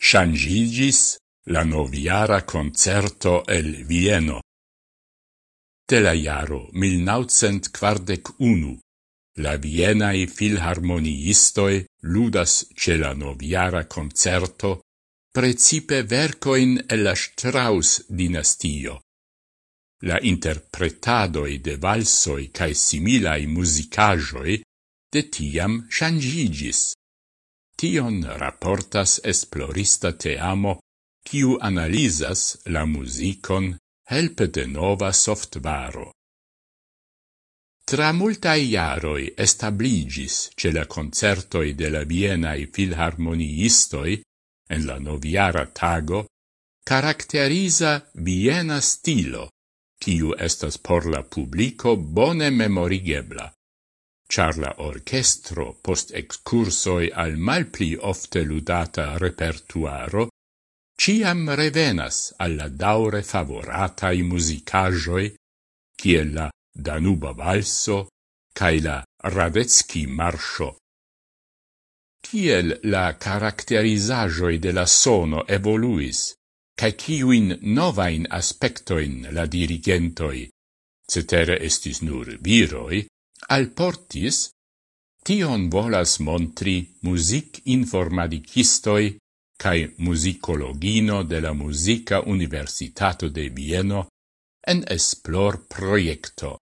changigis la noviara concerto el Vieno. De la iaro 1941 la Vienae filharmoniistoi ludas ce la noviara concerto precipe vercoin el la Strauss dinastio. La interpretadoi de valsoi cae similai musicajoi de tiam changigis. Tion raportas esplorista teamo, kiu analizas la musicon helpe de nova softvaro. Tra multae iaroi establigis ce la concertoi de la Vienai filharmoniistoi en la noviara tago caracteriza Viena stilo, kiu estas por la publico bone memorigebla char la orchestro post excursoi al malpli ofte ludata repertuaro, ciam revenas alla daure favoratai musicajoi, kiel la Danuba Valso cae la Radetzky Marcio. Ciel la caracterizajoi de la sono evoluis, cae ciuin novain aspectoin la dirigentoi, cetere estis nur viroi, alportis, tion volas montri music informadicistoi cae musicologino de la Musica Universitato de Vieno en esplor proiecto.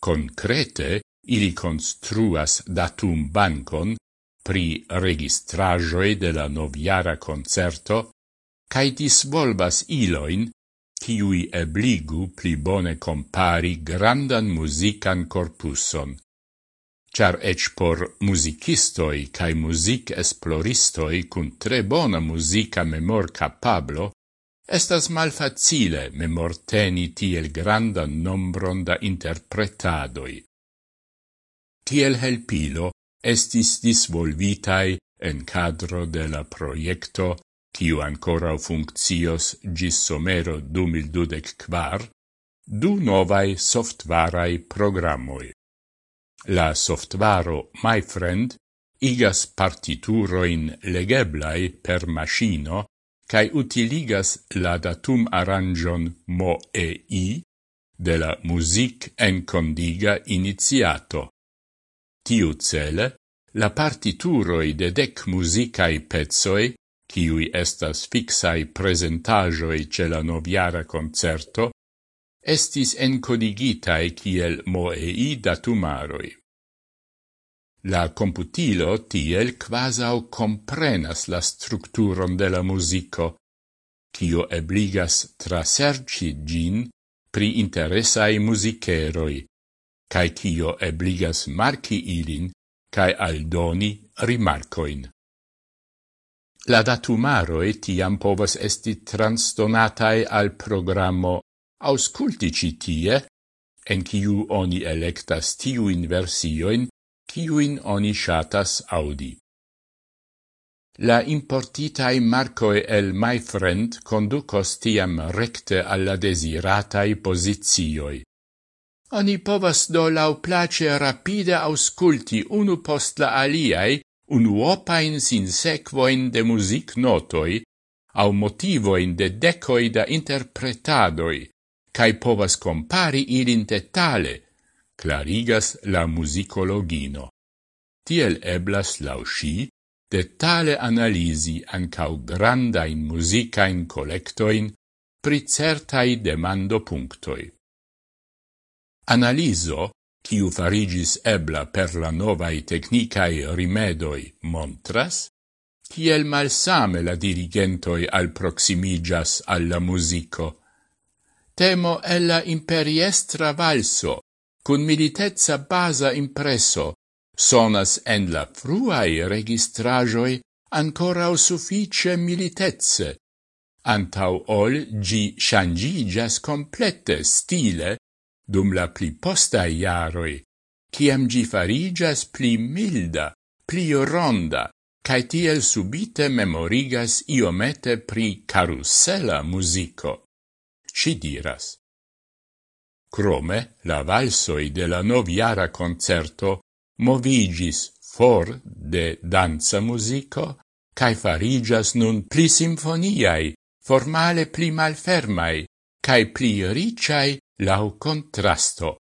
Concrete, ili construas datum bancon pri registrajoi de la noviara concerto cae disvolvas iloin kiui ebligu pli bone compari grandan musican corpuson. Char ec por musicistoi cae music esploristoi cun tre bona musica memor capablo, estas malfacile memorteni tiel grandan nombron da interpretadoi. Tiel helpilo estis disvolvitai en cadro de la proiecto kiu ancora funccios gis somero 2024, du novai softvarai programoi. La softvaro MyFriend igas partituroin legeblai per machino cae utiligas la datum arangion MOEI de la music en condiga iniziato. Tiu cele, la partituroi de dec musicae pezzoi kiui estas fixai presentajoi ce la noviara concerto, estis encodigitae kiel moei datumaroi. La computilo tiel quasau comprenas la structuron de la musico, kio ebligas traserci gin pri interesai musiceroi, cae kio ebligas marci ilin cae aldoni rimarcoin. La datumaroi tiam povas esti transdonatai al programo auscultici tie, en kiu oni electas tiuin versioin, kiuin oni shatas audi. La importitai marcoe el My Friend conducos tiam recte alla desiratai posizioi. Oni povas do lau place rapide ausculti unu post la aliai unuopain sinsequoin de music notoi, au motivoin de decoi da interpretadoi, cae povas compari ilin detale, clarigas la musicologino. Tiel eblas lausci detale analisi ancau grandain musicain collectoin pri certai demando punctoi. Analiso kiu farigis ebla per la novae technicae rimedoi, montras, kiel malsame la dirigentoi al proximigas alla musico. Temo ella imperiestra valso, cun militezza basa impresso, sonas en la fruae registrajoi ancora o suffice militezze, antau ol gi shangigas complete stile dum la pli postai iaroi, ciam gi farigas pli milda, pli ronda, cae tiel subite memorigas iomete pri carusela musico. Si diras. Crome, la valsoi de la noviara concerto movigis for de danza musico, cae farigas nun pli sinfoniai, formale pli malfermai, cae pli ricai lau contrasto.